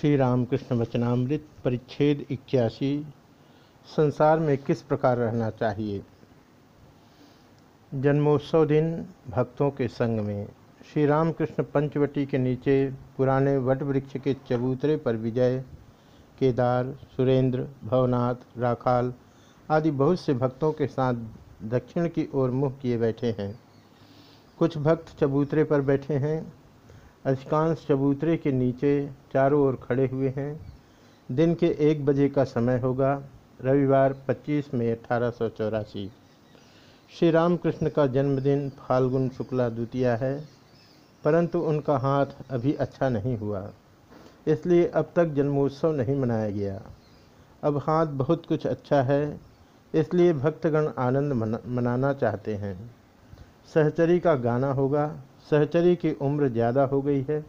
श्री रामकृष्ण वचनामृत परिच्छेद इक्यासी, संसार में किस प्रकार रहना चाहिए? जन्मोत्सव दिन भक्तों के संग में। श्री रामकृष्ण पंचवटी के नीचे पुराने वट वृक्ष के चबूतरे पर विजय, केदार, सुरेंद्र, भवनाथ, राखाल आदि बहुत से भक्तों के साथ दक्षिण की ओर मुँह किए बैठे हैं। कुछ भक्त चबूतरे पर बैठे हैं। अधिकांश चबूतरे के नीचे चारों ओर खड़े हुए हैं। दिन के एक बजे का समय होगा, रविवार 25 मई अठारह सौ चौरासी। श्री रामकृष्ण का जन्मदिन फाल्गुन शुक्ला द्वितीया है, परंतु उनका हाथ अभी अच्छा नहीं हुआ, इसलिए अब तक जन्मोत्सव नहीं मनाया गया। अब हाथ बहुत कुछ अच्छा है, इसलिए भक्तगण आनंद मनाना चाहते हैं। सहचरी का गाना होगा सहचरी की उम्र ज़्यादा हो गई है,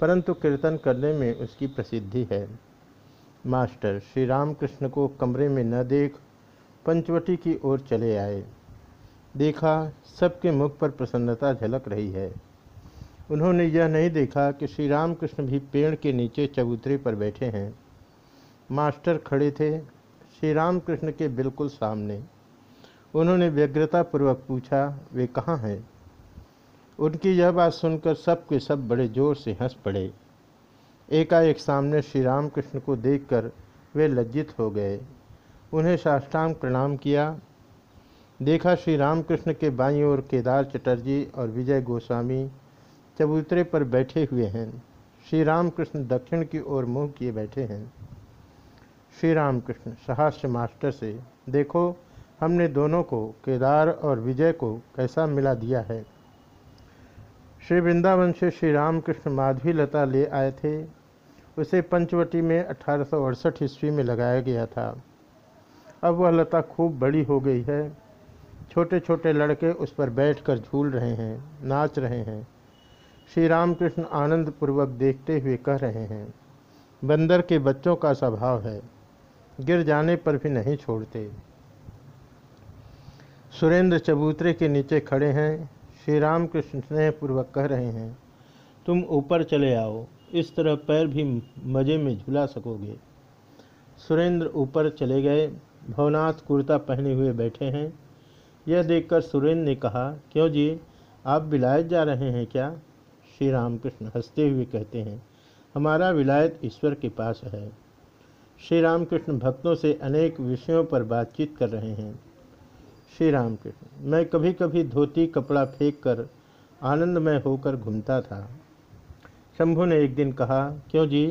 परंतु कीर्तन करने में उसकी प्रसिद्धि है। मास्टर श्री रामकृष्ण को कमरे में न देख पंचवटी की ओर चले आए। देखा, सबके मुख पर प्रसन्नता झलक रही है। उन्होंने यह नहीं देखा कि श्री रामकृष्ण भी पेड़ के नीचे चबूतरे पर बैठे हैं। मास्टर खड़े थे श्री रामकृष्ण के बिल्कुल सामने। उन्होंने व्यग्रतापूर्वक पूछा, वे कहाँ हैं? उनकी यह बात सुनकर सब के सब बड़े ज़ोर से हंस पड़े। एकाएक सामने श्री रामकृष्ण को देखकर वे लज्जित हो गए। उन्हें साष्टांग प्रणाम किया। देखा श्री रामकृष्ण के बाई ओर केदार चटर्जी और विजय गोस्वामी चबूतरे पर बैठे हुए हैं। श्री रामकृष्ण दक्षिण की ओर मुँह किए बैठे हैं। श्री रामकृष्ण सहस्य मास्टर से, देखो, हमने दोनों को, केदार और विजय को, कैसा मिला दिया है? श्री वृंदावन से श्री रामकृष्ण माधवी लता ले आए थे। उसे पंचवटी में अठारह सौ अड़सठ ईस्वी में लगाया गया था। अब वह लता खूब बड़ी हो गई है। छोटे छोटे लड़के उस पर बैठकर झूल रहे हैं, नाच रहे हैं। श्री रामकृष्ण आनंद पूर्वक देखते हुए कह रहे हैं, बंदर के बच्चों का स्वभाव है, गिर जाने पर भी नहीं छोड़ते। सुरेंद्र चबूतरे के नीचे खड़े हैं। श्री राम कृष्ण स्नेहपूर्वक कह रहे हैं, तुम ऊपर चले आओ, इस तरह पैर भी मज़े में झुला सकोगे सुरेंद्र ऊपर चले गए, भवनाथ कुर्ता पहने हुए बैठे हैं। यह देखकर सुरेंद्र ने कहा, क्यों जी, आप विलायत जा रहे हैं क्या श्री रामकृष्ण हँसते हुए कहते हैं, हमारा विलायत ईश्वर के पास है श्री रामकृष्ण भक्तों से अनेक विषयों पर बातचीत कर रहे हैं। श्री राम कृष्ण मैं कभी कभी धोती कपड़ा फेंक कर आनंदमय होकर घूमता था। शंभु ने एक दिन कहा क्यों जी?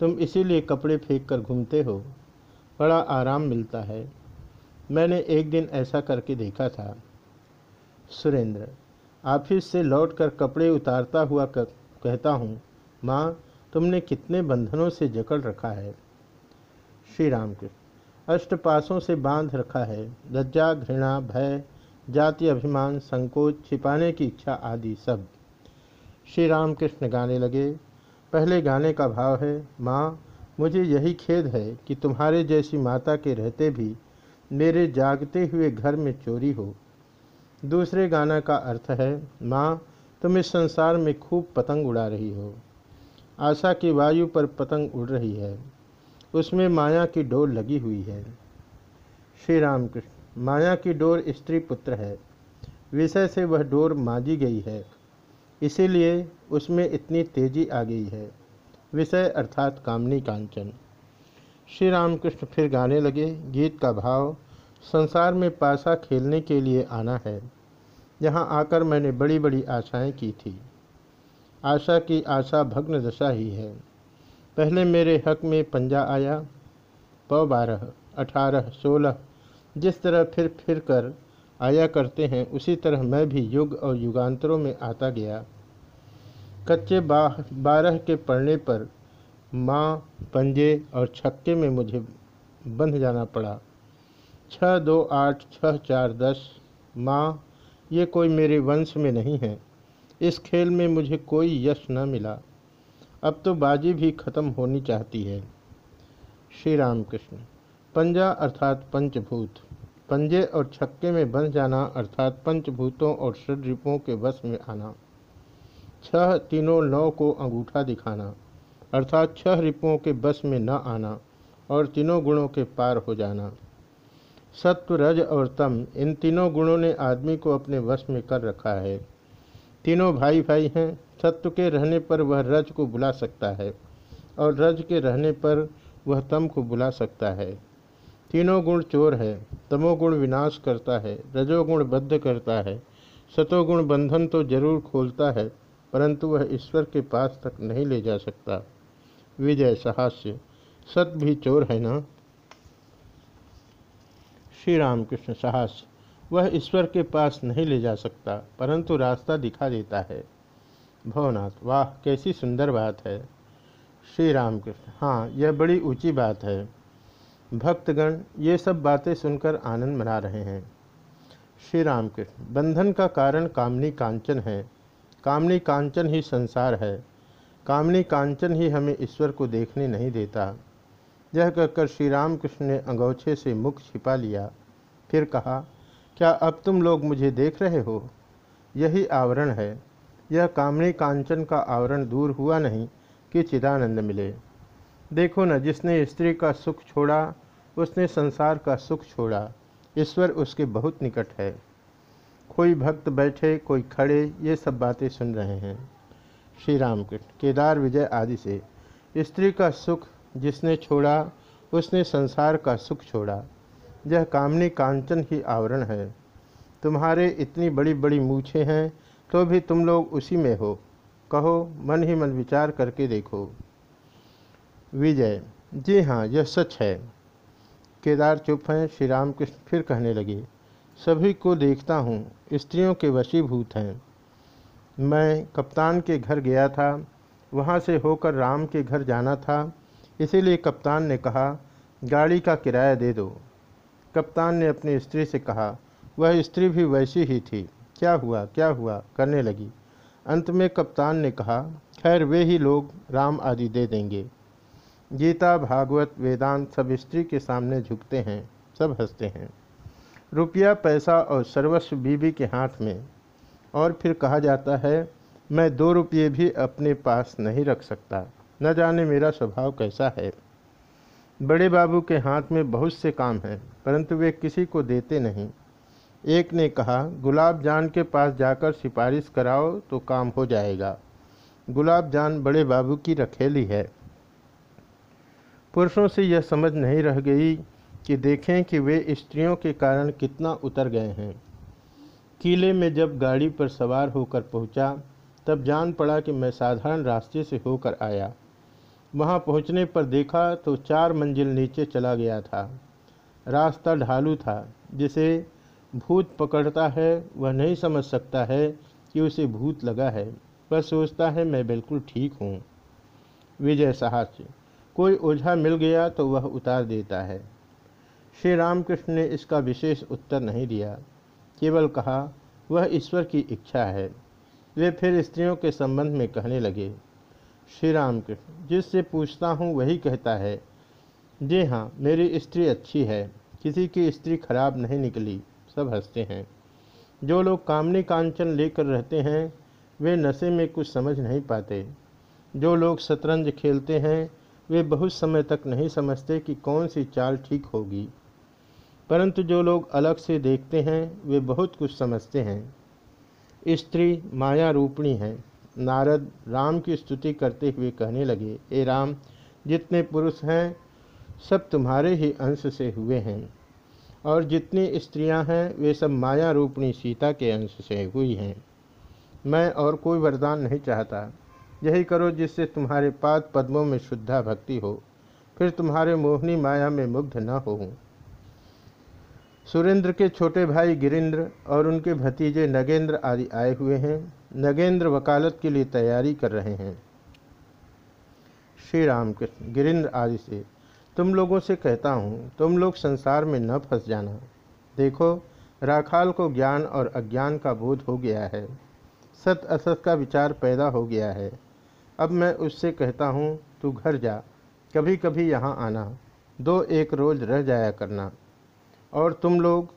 तुम इसीलिए कपड़े फेंक कर घूमते हो। बड़ा आराम मिलता है। मैंने एक दिन ऐसा करके देखा था। सुरेंद्र ऑफ़िस से लौटकर कपड़े उतारता हुआ कर, कहता हूँ माँ तुमने कितने बंधनों से जकड़ रखा है। श्री राम कृष्ण अष्टपासों से बाँध रखा है। लज्जा घृणा भय, जाति अभिमान, संकोच, छिपाने की इच्छा आदि सब। श्री राम कृष्ण गाने लगे। पहले गाने का भाव है, माँ, मुझे यही खेद है कि तुम्हारे जैसी माता के रहते भी मेरे जागते हुए घर में चोरी हो। दूसरे गाना का अर्थ है, माँ, तुम इस संसार में खूब पतंग उड़ा रही हो। आशा की वायु पर पतंग उड़ रही है। उसमें माया की डोर लगी हुई है। श्री रामकृष्ण माया की डोर स्त्री पुत्र है। विषय से वह डोर माजी गई है। इसीलिए उसमें इतनी तेज़ी आ गई है। विषय अर्थात कामनी कांचन। श्री रामकृष्ण फिर गाने लगे। गीत का भाव संसार में पासा खेलने के लिए आना है। यहाँ आकर मैंने बड़ी बड़ी आशाएँ की थी। आशा की आशा भग्न दशा ही है। पहले मेरे हक में पंजा आया। प बारह अठारह, सोलह, जिस तरह फिर फिर कर आया करते हैं, उसी तरह मैं भी युग और युगांतरों में आता गया। कच्चे बाह, बारह के पढ़ने पर माँ, पंजे और छक्के में मुझे बंध जाना पड़ा। छः दो, आठ छः चार, दस, माँ, ये कोई मेरे वंश में नहीं है। इस खेल में मुझे कोई यश न मिला। अब तो बाजी भी खत्म होनी चाहती है। श्री राम कृष्ण पंजा अर्थात पंचभूत। पंजे और छक्के में बंध जाना अर्थात पंचभूतों और षड्रिपों के वश में आना। छह तीनों नौ को अंगूठा दिखाना अर्थात छह रिपुओं के बस में न आना और तीनों गुणों के पार हो जाना। सत्व, रज और तम इन तीनों गुणों ने आदमी को अपने वश में कर रखा है। तीनों भाई भाई हैं। सत्व के रहने पर वह रज को बुला सकता है और रज के रहने पर वह तम को बुला सकता है। तीनों गुण चोर है। तमोगुण विनाश करता है। रजोगुण बद्ध करता है। सतोगुण बंधन तो ज़रूर खोलता है, परंतु वह ईश्वर के पास तक नहीं ले जा सकता। विजय सहास्य। सत भी चोर है ना? श्री रामकृष्ण साहस वह ईश्वर के पास नहीं ले जा सकता, परंतु रास्ता दिखा देता है। भवनाथ, वाह, कैसी सुंदर बात है। श्री रामकृष्ण हाँ यह बड़ी ऊँची बात है। भक्तगण, ये सब बातें सुनकर आनंद मना रहे हैं। श्री रामकृष्ण बंधन का कारण कामनी कांचन है। कामनी कांचन ही संसार है। कामनी कांचन ही हमें ईश्वर को देखने नहीं देता। यह कहकर श्री रामकृष्ण ने अंगोछे से मुख छिपा लिया। फिर कहा क्या अब तुम लोग मुझे देख रहे हो? यही आवरण है। यह कामणी कांचन का आवरण दूर हुआ नहीं कि चिदानंद मिले। देखो न, जिसने स्त्री का सुख छोड़ा, उसने संसार का सुख छोड़ा। ईश्वर उसके बहुत निकट है। कोई भक्त बैठे, कोई खड़े, ये सब बातें सुन रहे हैं। श्री राम केदार विजय आदि से। स्त्री का सुख जिसने छोड़ा, उसने संसार का सुख छोड़ा। यह कामनी कांचन ही आवरण है। तुम्हारे इतनी बड़ी बड़ी मूछें हैं तो भी तुम लोग उसी में हो। कहो, मन ही मन विचार करके देखो। विजय, जी हाँ यह सच है। केदार चुप हैं श्री रामकृष्ण फिर कहने लगे, सभी को देखता हूँ, स्त्रियों के वशीभूत हैं। मैं कप्तान के घर गया था, वहाँ से होकर राम के घर जाना था, इसीलिए कप्तान ने कहा, गाड़ी का किराया दे दो। कप्तान ने अपनी स्त्री से कहा, वह स्त्री भी वैसी ही थी। क्या हुआ? क्या हुआ? करने लगी। अंत में कप्तान ने कहा, खैर, वे ही लोग राम आदि दे देंगे। गीता, भागवत, वेदांत सब स्त्री के सामने झुकते हैं, सब हँसते हैं। रुपया, पैसा और सर्वस्व बीबी के हाथ में। और फिर कहा जाता है, मैं दो रुपये भी अपने पास नहीं रख सकता। न जाने मेरा स्वभाव कैसा है। बड़े बाबू के हाथ में बहुत से काम हैं। परंतु वे किसी को देते नहीं। एक ने कहा, गुलाब जान के पास जाकर सिफारिश कराओ तो काम हो जाएगा। गुलाब जान बड़े बाबू की रखेली है। पुरुषों से यह समझ नहीं रह गई कि देखें कि वे स्त्रियों के कारण कितना उतर गए हैं। किले में जब गाड़ी पर सवार होकर पहुँचा, तब जान पड़ा कि मैं साधारण रास्ते से होकर आया। वहाँ पहुँचने पर देखा तो चार मंजिल नीचे चला गया था। रास्ता ढालू था। जिसे भूत पकड़ता है, वह नहीं समझ सकता है कि उसे भूत लगा है वह सोचता है, मैं बिल्कुल ठीक हूँ। विजय साहस्य। कोई ओझा मिल गया तो वह उतार देता है। श्री रामकृष्ण ने इसका विशेष उत्तर नहीं दिया। केवल कहा, वह ईश्वर की इच्छा है। वे फिर स्त्रियों के संबंध में कहने लगे, श्री राम कृष्ण जिससे पूछता हूँ वही कहता है। जी हाँ मेरी स्त्री अच्छी है। किसी की स्त्री खराब नहीं निकली, सब हँसते हैं। जो लोग कामनी कांचन लेकर रहते हैं, वे नशे में कुछ समझ नहीं पाते। जो लोग शतरंज खेलते हैं, वे बहुत समय तक नहीं समझते कि कौन सी चाल ठीक होगी। परंतु जो लोग अलग से देखते हैं, वे बहुत कुछ समझते हैं। स्त्री माया रूपणी है। नारद राम की स्तुति करते हुए कहने लगे, ए राम, जितने पुरुष हैं सब तुम्हारे ही अंश से हुए हैं, और जितनी स्त्रियाँ हैं, वे सब माया रूपणी सीता के अंश से हुई हैं। मैं और कोई वरदान नहीं चाहता। यही करो जिससे तुम्हारे पाद पद्मों में शुद्धा भक्ति हो, फिर तुम्हारे मोहनी माया में मुग्ध न हो सुरेंद्र के छोटे भाई गिरिंद्र और उनके भतीजे नगेंद्र आदि आए हुए हैं। नगेंद्र वकालत के लिए तैयारी कर रहे हैं। श्री राम कृष्ण गिरिंद्र आदि से तुम लोगों से कहता हूँ, तुम लोग संसार में न फंस जाना। देखो, राखाल को ज्ञान और अज्ञान का बोध हो गया है। सत असत का विचार पैदा हो गया है। अब मैं उससे कहता हूँ, तू घर जा कभी कभी यहाँ आना। दो एक रोज रह जाया करना। और तुम लोग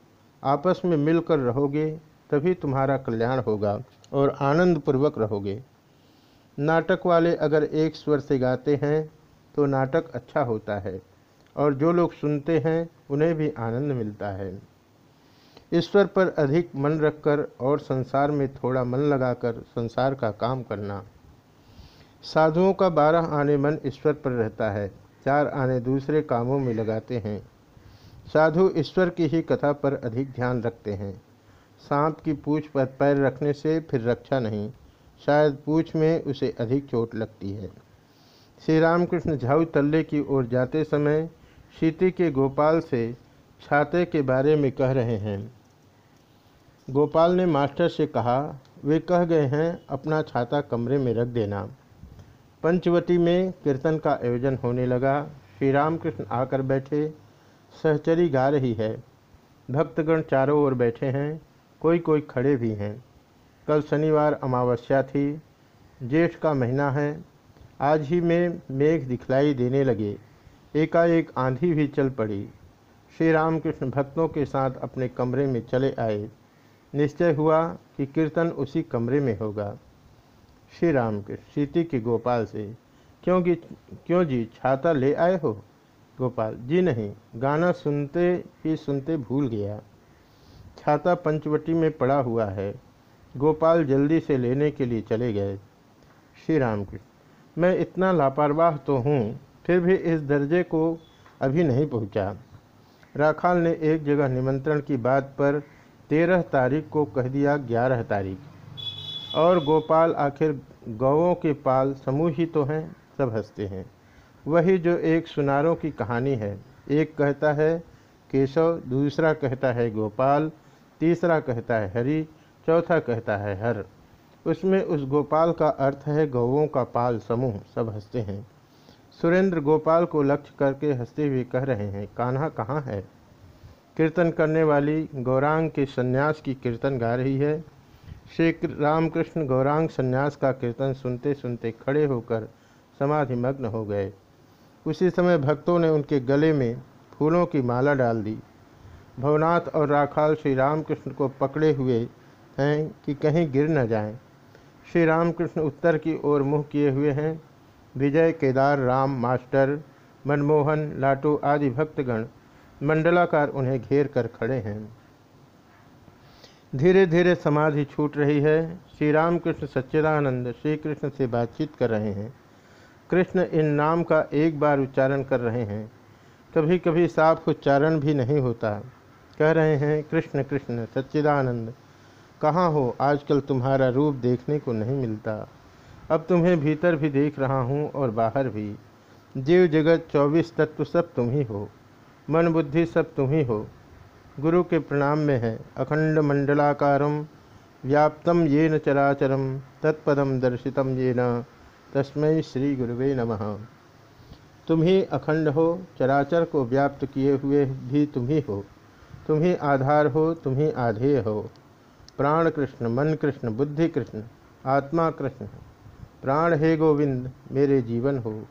आपस में मिलकर रहोगे, तभी तुम्हारा कल्याण होगा और आनंद पूर्वक रहोगे। नाटक वाले अगर एक स्वर से गाते हैं तो नाटक अच्छा होता है। और जो लोग सुनते हैं, उन्हें भी आनंद मिलता है। ईश्वर पर अधिक मन रखकर और संसार में थोड़ा मन लगाकर संसार का काम करना। साधुओं का बारह आने मन ईश्वर पर रहता है, चार आने दूसरे कामों में लगाते हैं। साधु ईश्वर की ही कथा पर अधिक ध्यान रखते हैं। सांप की पूछ पर पैर रखने से फिर रक्षा नहीं, शायद पूछ में उसे अधिक चोट लगती है। श्री रामकृष्ण झाऊ तल्ले की ओर जाते समय शीति के गोपाल से छाते के बारे में कह रहे हैं। गोपाल ने मास्टर से कहा, वे कह गए हैं, अपना छाता कमरे में रख देना। पंचवटी में कीर्तन का आयोजन होने लगा। श्री रामकृष्ण आकर बैठे। सहचरी गा रही है। भक्तगण चारों ओर बैठे हैं। कोई कोई खड़े भी हैं। कल शनिवार अमावस्या थी। जेठ का महीना है। आज ही में मेघ दिखलाई देने लगे। एकाएक आंधी भी चल पड़ी। श्री रामकृष्ण भक्तों के साथ अपने कमरे में चले आए। निश्चय हुआ कि कीर्तन उसी कमरे में होगा। श्री राम के सीति के गोपाल से क्योंकि क्यों जी छाता ले आए हो? गोपाल, जी नहीं, गाना सुनते ही सुनते भूल गया। छाता पंचवटी में पड़ा हुआ है। गोपाल जल्दी से लेने के लिए चले गए। श्री राम के मैं इतना लापरवाह तो हूँ फिर भी इस दर्जे को अभी नहीं पहुँचा। राखाल ने एक जगह निमंत्रण की बात पर तेरह तारीख को कह दिया ग्यारह तारीख। और गोपाल आखिर गौों के पाल समूह ही तो हैं, सब हँसते हैं। वही जो एक सुनारों की कहानी है। एक कहता है, केशव, दूसरा कहता है गोपाल, तीसरा कहता है हरि, चौथा कहता है हर। उसमें उस गोपाल का अर्थ है गौों का पाल समूह, सब हँसते हैं। सुरेंद्र गोपाल को लक्ष्य करके हँसते हुए कह रहे हैं, कान्हा कहाँ है? कीर्तन करने वाली गौरांग के सन्यास की कीर्तन गा रही है। श्री रामकृष्ण गौरांग सन्यास का कीर्तन सुनते सुनते खड़े होकर समाधि मग्न हो गए। उसी समय भक्तों ने उनके गले में फूलों की माला डाल दी। भवनाथ और राखाल श्री रामकृष्ण को पकड़े हुए हैं कि कहीं गिर न जाएँ। श्री रामकृष्ण उत्तर की ओर मुँह किए हुए हैं। विजय, केदार, राम, मास्टर, मनमोहन, लाटू आदि भक्तगण, मंडलाकार उन्हें घेर कर खड़े हैं। धीरे धीरे समाधि छूट रही है। श्री राम कृष्ण सच्चिदानंद श्री कृष्ण से बातचीत कर रहे हैं। कृष्ण इन नाम का एक बार उच्चारण कर रहे हैं। कभी कभी साफ़ उच्चारण भी नहीं होता। कह रहे हैं, कृष्ण कृष्ण, सच्चिदानंद, कहाँ हो? आजकल तुम्हारा रूप देखने को नहीं मिलता। अब तुम्हें भीतर भी देख रहा हूँ और बाहर भी। जीव जगत चौबीस तत्व सब तुम ही हो। मन बुद्धि सब तुम ही हो। गुरु के प्रणाम में है। अखंड मंडलाकारम व्याप्तम ये न चराचरम तत्पदम दर्शितम ये न तस्मय श्री गुरुवे नमः। तुम ही अखंड हो, चराचर को व्याप्त किए हुए भी तुम ही हो। तुम ही आधार हो, तुम ही आधेय हो। प्राण कृष्ण, मन कृष्ण, बुद्धि कृष्ण, आत्मा कृष्ण। प्राण हे गोविंद, मेरे जीवन हो।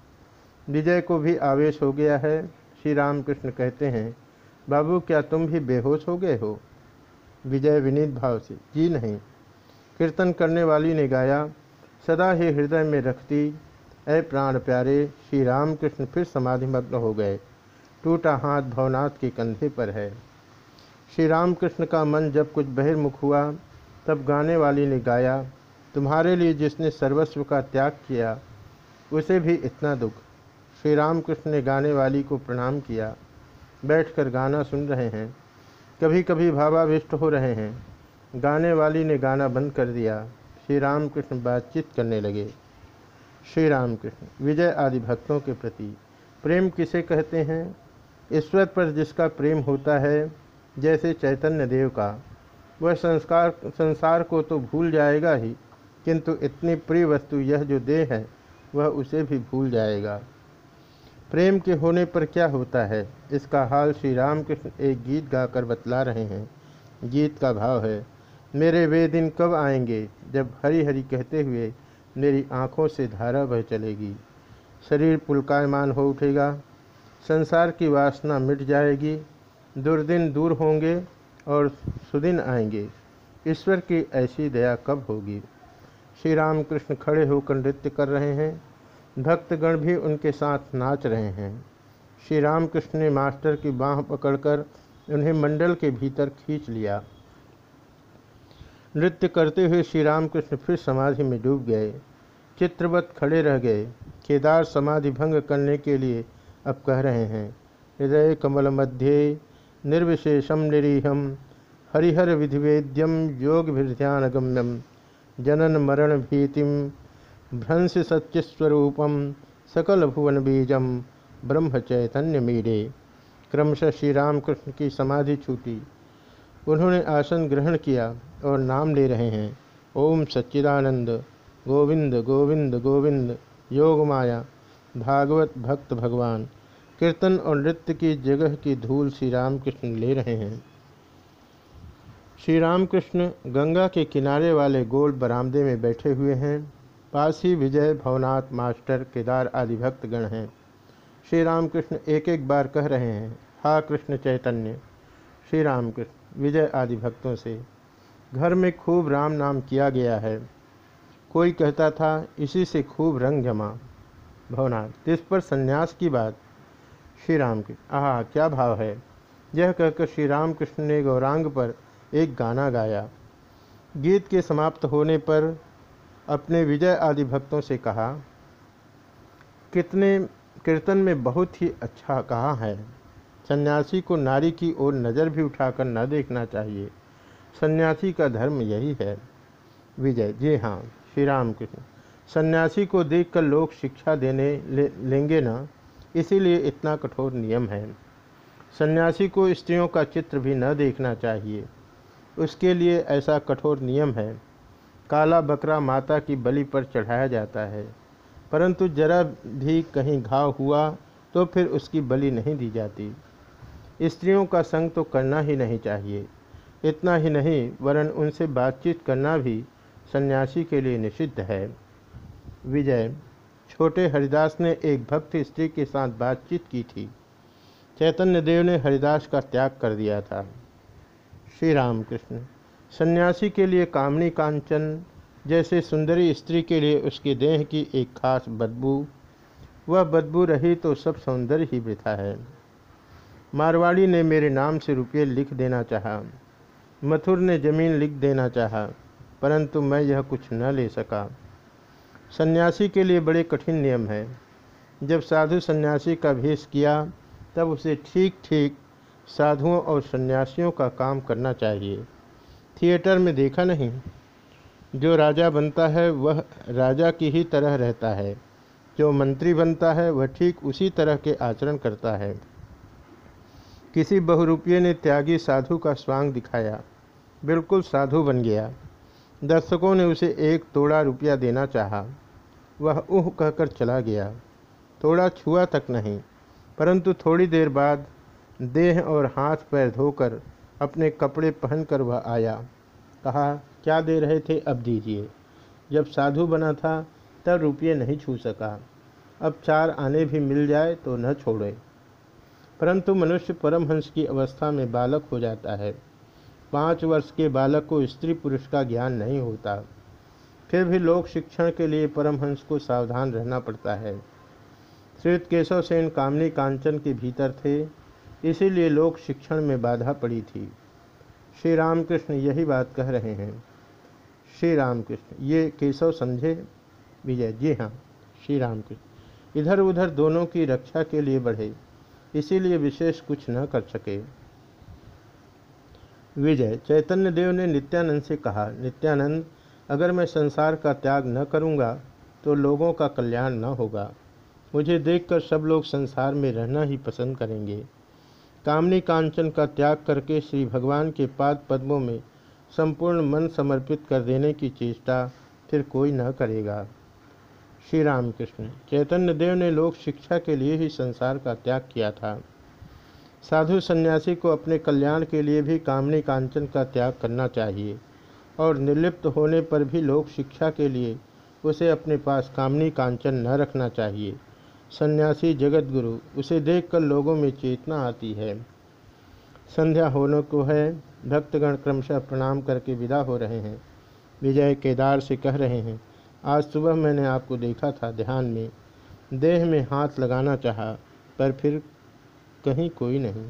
विजय को भी आवेश हो गया है। श्री रामकृष्ण कहते हैं, बाबू, क्या तुम भी बेहोश हो गए हो? विजय विनीत भाव से, जी नहीं। कीर्तन करने वाली ने गाया, सदा ही हृदय में रखती। ऐ प्राण प्यारे, श्री राम कृष्ण फिर समाधिमग्न हो गए। टूटा हाथ भवनाथ के कंधे पर है। श्री राम कृष्ण का मन जब कुछ बहिर्मुख हुआ, तब गाने वाली ने गाया तुम्हारे लिए जिसने सर्वस्व का त्याग किया, उसे भी इतना दुख। श्री रामकृष्ण ने गाने वाली को प्रणाम किया। बैठकर गाना सुन रहे हैं। कभी कभी भावाविष्ट हो रहे हैं। गाने वाली ने गाना बंद कर दिया। श्री रामकृष्ण बातचीत करने लगे। श्री रामकृष्ण विजय आदि भक्तों के प्रति प्रेम किसे कहते हैं? ईश्वर पर जिसका प्रेम होता है, जैसे चैतन्य देव का, वह संस्कार, संसार को तो भूल जाएगा ही। किंतु इतनी प्रिय वस्तु यह जो देह है, वह उसे भी भूल जाएगा। प्रेम के होने पर क्या होता है? इसका हाल श्री रामकृष्ण एक गीत गाकर बतला रहे हैं। गीत का भाव है, मेरे वे दिन कब आएँगे जब हरी हरी कहते हुए मेरी आँखों से धारा बह चलेगी। शरीर पुलकायमान हो उठेगा, संसार की वासना मिट जाएगी, दुर्दिन दूर होंगे और सुदिन आएँगे। ईश्वर की ऐसी दया कब होगी? श्री रामकृष्ण खड़े होकर नृत्य कर रहे हैं। भक्तगण भी उनके साथ नाच रहे हैं। श्री रामकृष्ण ने मास्टर की बाह पकड़कर उन्हें मंडल के भीतर खींच लिया। नृत्य करते हुए श्री रामकृष्ण फिर समाधि में डूब गए। चित्रवत खड़े रह गए। केदार समाधि भंग करने के लिए अब कह रहे हैं, हृदय कमल मध्य निर्विशेषम निरीहम हरिहर विधिवेद्यम योग ध्यानगम्यम जनन मरण भीतिम भ्रंश सत्यस्वरूपम सकल भुवन बीजम ब्रह्म चैतन्य मीरे क्रमशः श्री रामकृष्ण की समाधि छूटी। उन्होंने आसन ग्रहण किया और नाम ले रहे हैं, ओम सच्चिदानंद, गोविंद गोविंद गोविंद, योग माया, भागवत भक्त भगवान। कीर्तन और नृत्य की जगह की धूल श्री रामकृष्ण ले रहे हैं। श्री रामकृष्ण गंगा के किनारे वाले गोल बरामदे में बैठे हुए हैं। पास ही विजय, भवनाथ, मास्टर, केदार आदि भक्तगण हैं। श्री रामकृष्ण एक एक बार कह रहे हैं, हा कृष्ण चैतन्य श्री रामकृष्ण विजय आदि भक्तों से, घर में खूब राम नाम किया गया है। कोई कहता था, इसी से खूब रंग जमा। भवनाथ, इस पर संन्यास की बात? श्री राम कृष्ण आह, क्या भाव है? यह कहकर श्री रामकृष्ण ने गौरांग पर एक गाना गाया। गीत के समाप्त होने पर अपने विजय आदि भक्तों से कहा कितने कीर्तन में बहुत ही अच्छा कहा है। सन्यासी को नारी की ओर नज़र भी उठाकर न देखना चाहिए। सन्यासी का धर्म यही है। विजय जी हाँ श्री राम कृष्ण सन्यासी को देखकर लोग शिक्षा देने ले, लेंगे ना? इसीलिए इतना कठोर नियम है। सन्यासी को स्त्रियों का चित्र भी न देखना चाहिए। उसके लिए ऐसा कठोर नियम है। काला बकरा माता की बलि पर चढ़ाया जाता है। परंतु जरा भी कहीं घाव हुआ तो फिर उसकी बलि नहीं दी जाती। स्त्रियों का संग तो करना ही नहीं चाहिए। इतना ही नहीं, वरन उनसे बातचीत करना भी सन्यासी के लिए निषिद्ध है। विजय, छोटे हरिदास ने एक भक्त स्त्री के साथ बातचीत की थी। चैतन्य देव ने हरिदास का त्याग कर दिया था। श्री रामकृष्ण सन्यासी के लिए कामनी कांचन, जैसे सुंदरी स्त्री के लिए उसके देह की एक खास बदबू। वह बदबू रही तो सब सौंदर्य ही वृथा है। मारवाड़ी ने मेरे नाम से रुपये लिख देना चाहा। मथुर ने ज़मीन लिख देना चाहा, परंतु मैं यह कुछ न ले सका। सन्यासी के लिए बड़े कठिन नियम है। जब साधु सन्यासी का भेष किया, तब उसे ठीक ठीक साधुओं और सन्यासियों का काम करना चाहिए। थिएटर में देखा नहीं। जो राजा बनता है, वह राजा की ही तरह रहता है। जो मंत्री बनता है, वह ठीक उसी तरह के आचरण करता है। किसी बहुरूपये ने त्यागी साधु का स्वांग दिखाया। बिल्कुल साधु बन गया। दर्शकों ने उसे एक तोड़ा रुपया देना चाहा। वह उह कहकर चला गया। थोड़ा छुआ तक नहीं, परंतु थोड़ी देर बाद देह और हाथ पैर धोकर अपने कपड़े पहनकर वह आया। कहा, क्या दे रहे थे अब दीजिए। जब साधु बना था, तब रुपये नहीं छू सका। अब चार आने भी मिल जाए तो न छोड़े। परंतु मनुष्य परमहंस की अवस्था में बालक हो जाता है। पाँच वर्ष के बालक को स्त्री पुरुष का ज्ञान नहीं होता। फिर भी लोक शिक्षण के लिए परमहंस को सावधान रहना पड़ता है। श्रीयुक्त केशव सेन कामनी कांचन के भीतर थे। इसीलिए लोक शिक्षण में बाधा पड़ी थी। श्री रामकृष्ण यही बात कह रहे हैं। श्री रामकृष्ण, ये केशव समझे विजय, जी हाँ श्री रामकृष्ण। इधर उधर दोनों की रक्षा के लिए बढ़े, इसीलिए विशेष कुछ न कर सके। विजय चैतन्य देव ने नित्यानंद से कहा, नित्यानंद, अगर मैं संसार का त्याग न करूँगा तो लोगों का कल्याण न होगा। मुझे देखकर सब लोग संसार में रहना ही पसंद करेंगे। कामनी कांचन का त्याग करके श्री भगवान के पाद पद्मों में संपूर्ण मन समर्पित कर देने की चेष्टा फिर कोई न करेगा। श्री रामकृष्ण चैतन्य देव ने लोक शिक्षा के लिए ही संसार का त्याग किया था। साधु सन्यासी को अपने कल्याण के लिए भी कामनी कांचन का त्याग करना चाहिए और निर्लिप्त होने पर भी लोक शिक्षा के लिए उसे अपने पास कामनी कांचन न रखना चाहिए। सन्यासी जगत गुरु उसे देखकर लोगों में चेतना आती है। संध्या होने को है, भक्तगण क्रमशः प्रणाम करके विदा हो रहे हैं। विजय केदार से कह रहे हैं, आज सुबह मैंने आपको देखा था ध्यान में। देह में हाथ लगाना चाहा, पर फिर कहीं कोई नहीं।